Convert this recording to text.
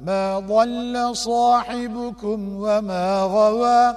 ما ضل صاحبكم وما غوى